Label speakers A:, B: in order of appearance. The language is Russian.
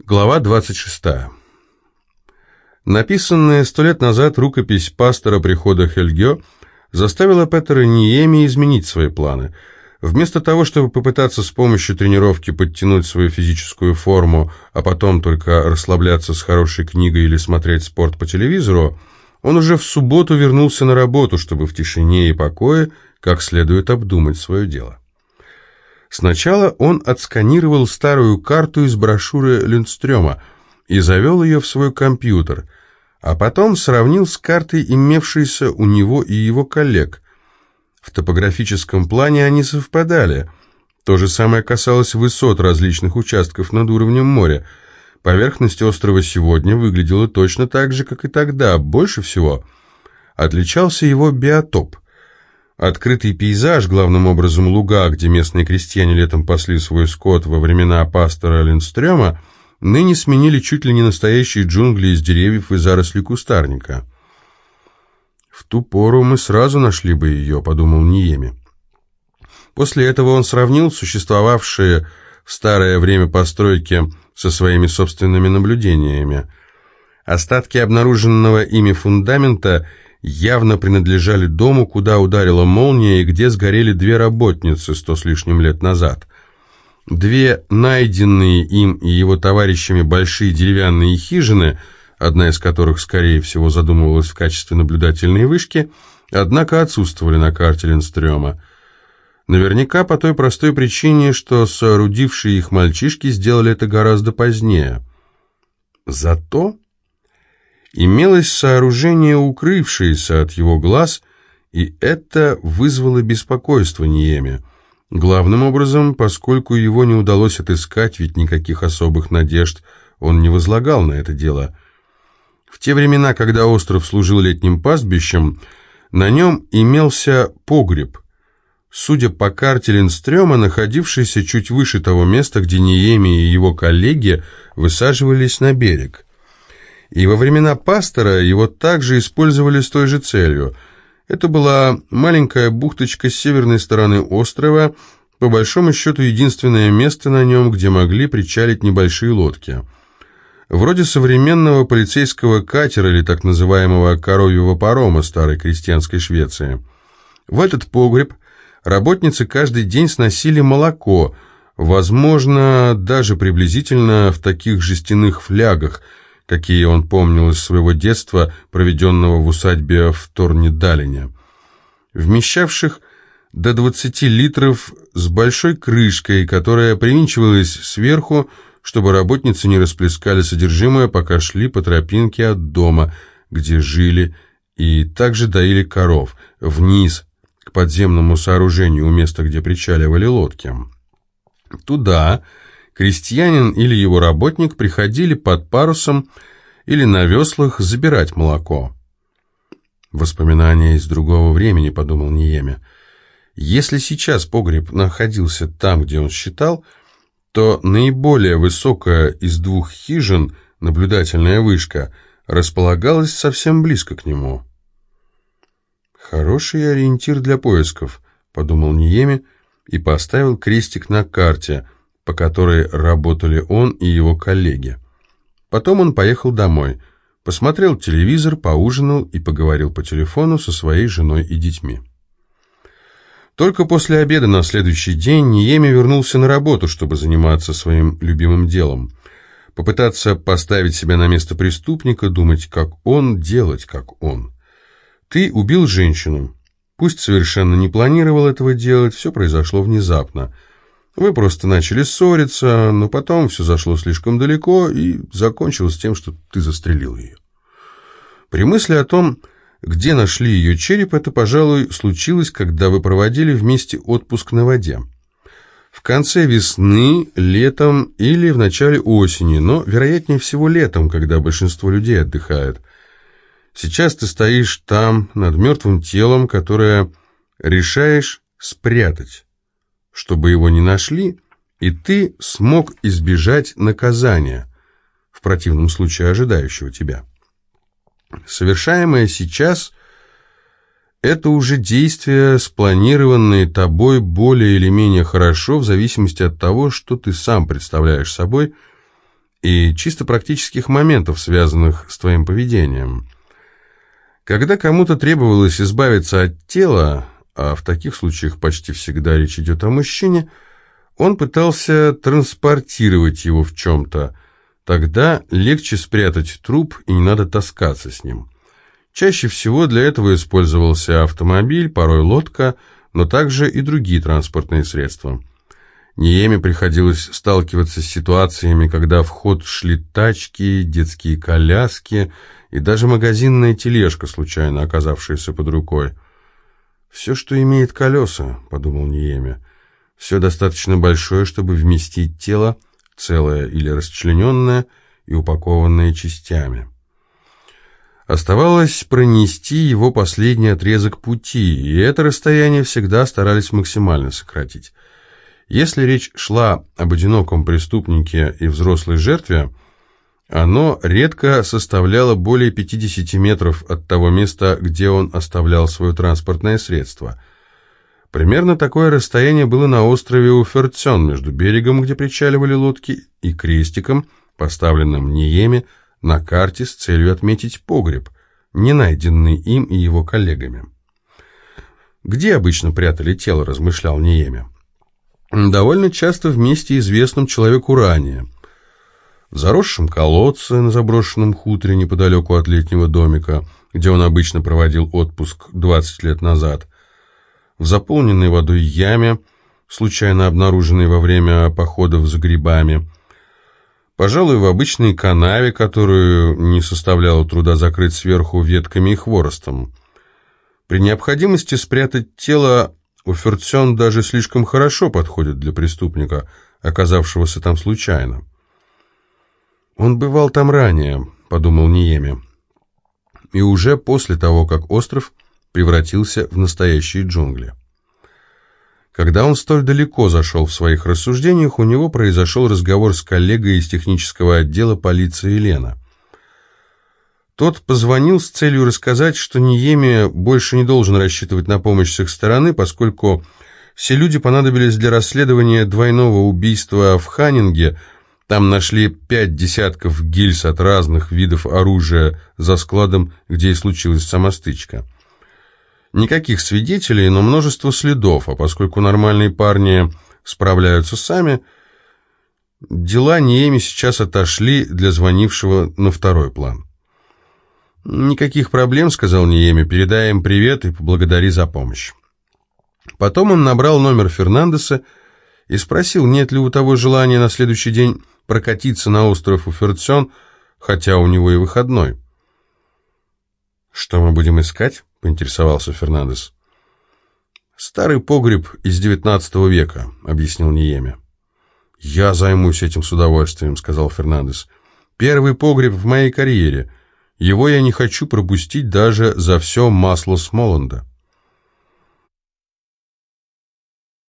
A: Глава 26. Написанная сто лет назад рукопись пастора прихода Хельгё заставила Петера Ниеми изменить свои планы. Вместо того, чтобы попытаться с помощью тренировки подтянуть свою физическую форму, а потом только расслабляться с хорошей книгой или смотреть спорт по телевизору, он уже в субботу вернулся на работу, чтобы в тишине и покое как следует обдумать свое дело. Сначала он отсканировал старую карту из брошюры Линдстрёма и завел ее в свой компьютер, а потом сравнил с картой, имевшейся у него и его коллег. В топографическом плане они совпадали. То же самое касалось высот различных участков над уровнем моря. Поверхность острова сегодня выглядела точно так же, как и тогда. Больше всего отличался его биотоп – Открытый пейзаж, главным образом луга, где местные крестьяне летом пасли свой скот во времена пастора Линдстрёма, ныне сменили чуть ли не настоящие джунгли из деревьев и заросли кустарника. «В ту пору мы сразу нашли бы ее», — подумал Ниеми. После этого он сравнил существовавшие в старое время постройки со своими собственными наблюдениями. Остатки обнаруженного ими фундамента — явно принадлежали дому, куда ударила молния и где сгорели две работницы сто с лишним лет назад. Две найденные им и его товарищами большие деревянные хижины, одна из которых, скорее всего, задумывалась в качестве наблюдательной вышки, однако отсутствовали на карте Линстрёма. Наверняка по той простой причине, что соорудившие их мальчишки сделали это гораздо позднее. Зато имелось сооружение, укрывшееся от его глаз, и это вызвало беспокойство Ниеме. Главным образом, поскольку его не удалось отыскать, ведь никаких особых надежд он не возлагал на это дело. В те времена, когда остров служил летним пастбищем, на нем имелся погреб, судя по карте Линстрёма, находившийся чуть выше того места, где Ниеми и его коллеги высаживались на берег и во времена пастора его также использовали с той же целью. Это была маленькая бухточка с северной стороны острова, по большому счету единственное место на нем, где могли причалить небольшие лодки. Вроде современного полицейского катера или так называемого коровьего парома старой крестьянской Швеции. В этот погреб работницы каждый день сносили молоко, возможно, даже приблизительно в таких жестяных флягах – какие он помнил из своего детства, проведенного в усадьбе в Торнедалине, вмещавших до 20 литров с большой крышкой, которая привинчивалась сверху, чтобы работницы не расплескали содержимое, пока шли по тропинке от дома, где жили, и также доили коров, вниз, к подземному сооружению у места, где причаливали лодки. Туда крестьянин или его работник приходили под парусом или на веслах забирать молоко. Воспоминания из другого времени, подумал Ниеме. Если сейчас погреб находился там, где он считал, то наиболее высокая из двух хижин, наблюдательная вышка, располагалась совсем близко к нему. «Хороший ориентир для поисков», — подумал Ниеми и поставил крестик на карте, по которой работали он и его коллеги. Потом он поехал домой, посмотрел телевизор, поужинал и поговорил по телефону со своей женой и детьми. Только после обеда на следующий день Ниеми вернулся на работу, чтобы заниматься своим любимым делом. Попытаться поставить себя на место преступника, думать, как он, делать, как он. Ты убил женщину. Пусть совершенно не планировал этого делать, все произошло внезапно – вы просто начали ссориться, но потом все зашло слишком далеко и закончилось тем, что ты застрелил ее. При мысли о том, где нашли ее череп, это, пожалуй, случилось, когда вы проводили вместе отпуск на воде. В конце весны, летом или в начале осени, но, вероятнее всего, летом, когда большинство людей отдыхает. Сейчас ты стоишь там, над мертвым телом, которое решаешь спрятать чтобы его не нашли, и ты смог избежать наказания, в противном случае ожидающего тебя. Совершаемое сейчас – это уже действия, спланированные тобой более или менее хорошо, в зависимости от того, что ты сам представляешь собой и чисто практических моментов, связанных с твоим поведением. Когда кому-то требовалось избавиться от тела, а в таких случаях почти всегда речь идет о мужчине, он пытался транспортировать его в чем-то. Тогда легче спрятать труп и не надо таскаться с ним. Чаще всего для этого использовался автомобиль, порой лодка, но также и другие транспортные средства. Ниеме приходилось сталкиваться с ситуациями, когда в ход шли тачки, детские коляски и даже магазинная тележка, случайно оказавшаяся под рукой. «Все, что имеет колеса», — подумал Ниеме, — «все достаточно большое, чтобы вместить тело, целое или расчлененное и упакованное частями». Оставалось пронести его последний отрезок пути, и это расстояние всегда старались максимально сократить. Если речь шла об одиноком преступнике и взрослой жертве, оно редко составляло более 50 метров от того места, где он оставлял свое транспортное средство. Примерно такое расстояние было на острове Уфертсен между берегом, где причаливали лодки, и крестиком, поставленным Ниеме, на карте с целью отметить погреб, не найденный им и его коллегами. «Где обычно прятали тело?» – размышлял Ниеме. «Довольно часто в месте известном человеку ранее. В заросшем колодце на заброшенном хуторе неподалеку от летнего домика, где он обычно проводил отпуск 20 лет назад, в заполненной водой яме, случайно обнаруженной во время походов за грибами – Пожалуй, в обычной канаве, которую не составляло труда закрыть сверху ветками и хворостом. При необходимости спрятать тело Уфертсен даже слишком хорошо подходит для преступника, оказавшегося там случайно. «Он бывал там ранее», — подумал Ниеми, и уже после того, как остров превратился в настоящие джунгли. Когда он столь далеко зашел в своих рассуждениях, у него произошел разговор с коллегой из технического отдела полиции Лена. Тот позвонил с целью рассказать, что Ниеми больше не должен рассчитывать на помощь с их стороны, поскольку все люди понадобились для расследования двойного убийства в Ханнинге. Там нашли пять десятков гильз от разных видов оружия за складом, где и случилась самостычка. Никаких свидетелей, но множество следов, а поскольку нормальные парни справляются сами, дела Ниеми сейчас отошли для звонившего на второй план. «Никаких проблем», — сказал Ниеми, — «передай им привет и поблагодари за помощь». Потом он набрал номер Фернандеса и спросил, нет ли у того желания на следующий день прокатиться на остров Уферцен, хотя у него и выходной. «Что мы будем искать?» поинтересовался Фернандес. «Старый погреб из девятнадцатого века», — объяснил Ниеме. «Я займусь этим с удовольствием», — сказал Фернандес. «Первый погреб в моей карьере. Его я не хочу пропустить даже за все масло Смоланда».